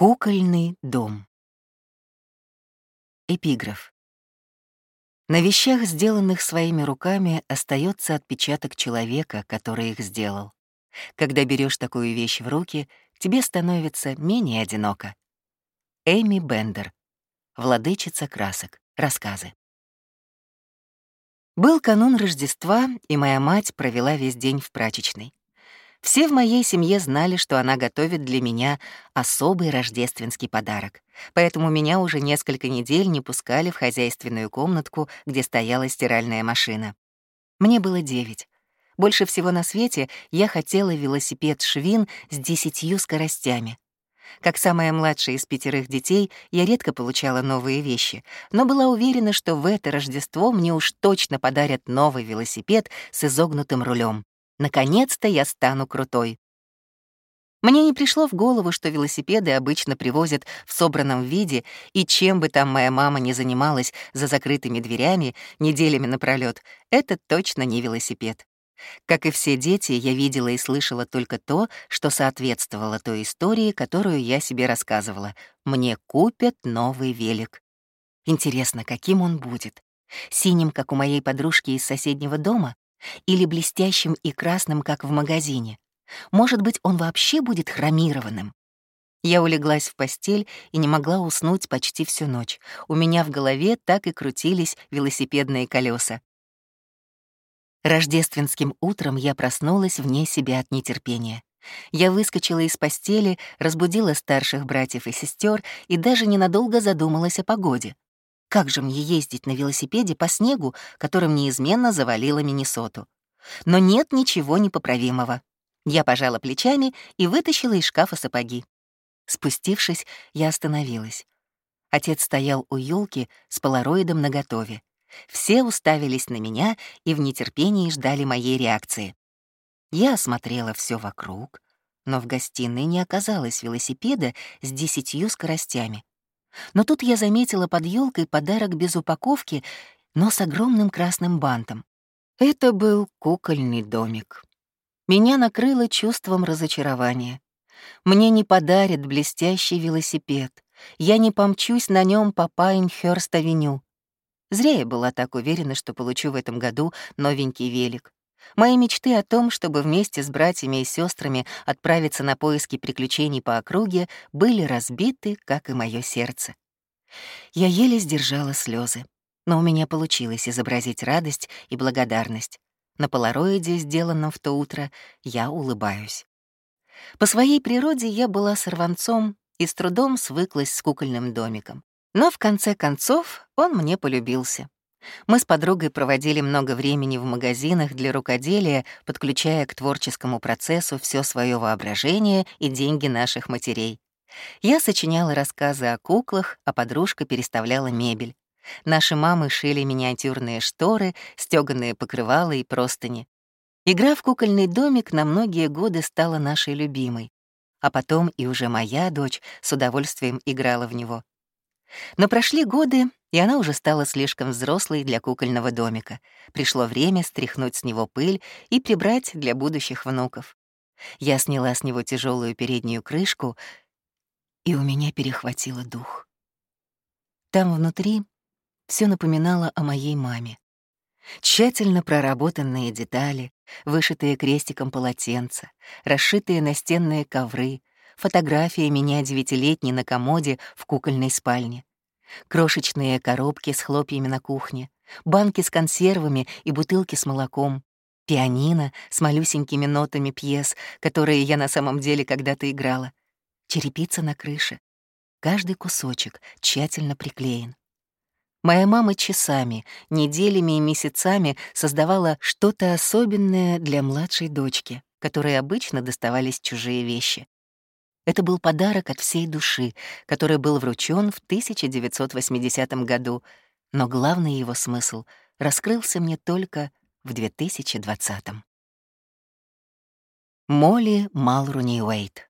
Кукольный дом. Эпиграф. На вещах, сделанных своими руками, остается отпечаток человека, который их сделал. Когда берешь такую вещь в руки, тебе становится менее одиноко. Эми Бендер. Владычица красок. Рассказы. Был канун Рождества, и моя мать провела весь день в прачечной. Все в моей семье знали, что она готовит для меня особый рождественский подарок, поэтому меня уже несколько недель не пускали в хозяйственную комнатку, где стояла стиральная машина. Мне было девять. Больше всего на свете я хотела велосипед «Швин» с десятью скоростями. Как самая младшая из пятерых детей, я редко получала новые вещи, но была уверена, что в это Рождество мне уж точно подарят новый велосипед с изогнутым рулем. Наконец-то я стану крутой. Мне не пришло в голову, что велосипеды обычно привозят в собранном виде, и чем бы там моя мама ни занималась за закрытыми дверями неделями напролёт, это точно не велосипед. Как и все дети, я видела и слышала только то, что соответствовало той истории, которую я себе рассказывала. Мне купят новый велик. Интересно, каким он будет? Синим, как у моей подружки из соседнего дома? Или блестящим и красным, как в магазине. Может быть, он вообще будет хромированным. Я улеглась в постель и не могла уснуть почти всю ночь. У меня в голове так и крутились велосипедные колеса. Рождественским утром я проснулась вне себя от нетерпения. Я выскочила из постели, разбудила старших братьев и сестер и даже ненадолго задумалась о погоде. Как же мне ездить на велосипеде по снегу, которым неизменно завалило Миннесоту? Но нет ничего непоправимого. Я пожала плечами и вытащила из шкафа сапоги. Спустившись, я остановилась. Отец стоял у елки с полароидом наготове. Все уставились на меня и в нетерпении ждали моей реакции. Я осмотрела все вокруг, но в гостиной не оказалось велосипеда с десятью скоростями. Но тут я заметила под елкой подарок без упаковки, но с огромным красным бантом. Это был кукольный домик. Меня накрыло чувством разочарования. Мне не подарят блестящий велосипед. Я не помчусь на нем по Пайнхёрст-авеню. Зря я была так уверена, что получу в этом году новенький велик. Мои мечты о том, чтобы вместе с братьями и сестрами отправиться на поиски приключений по округе, были разбиты, как и мое сердце. Я еле сдержала слезы, но у меня получилось изобразить радость и благодарность. На полароиде, сделанном в то утро, я улыбаюсь. По своей природе я была сорванцом и с трудом свыклась с кукольным домиком. Но в конце концов он мне полюбился. Мы с подругой проводили много времени в магазинах для рукоделия, подключая к творческому процессу все свое воображение и деньги наших матерей. Я сочиняла рассказы о куклах, а подружка переставляла мебель. Наши мамы шили миниатюрные шторы, стёганые покрывала и простыни. Игра в кукольный домик на многие годы стала нашей любимой. А потом и уже моя дочь с удовольствием играла в него. Но прошли годы, и она уже стала слишком взрослой для кукольного домика. Пришло время стряхнуть с него пыль и прибрать для будущих внуков. Я сняла с него тяжелую переднюю крышку, и у меня перехватило дух. Там внутри все напоминало о моей маме. Тщательно проработанные детали, вышитые крестиком полотенца, расшитые настенные ковры, фотография меня девятилетней на комоде в кукольной спальне, крошечные коробки с хлопьями на кухне, банки с консервами и бутылки с молоком, пианино с малюсенькими нотами пьес, которые я на самом деле когда-то играла, черепица на крыше. Каждый кусочек тщательно приклеен. Моя мама часами, неделями и месяцами создавала что-то особенное для младшей дочки, которой обычно доставались чужие вещи. Это был подарок от всей души, который был вручён в 1980 году, но главный его смысл раскрылся мне только в 2020. Молли Малруни Уэйт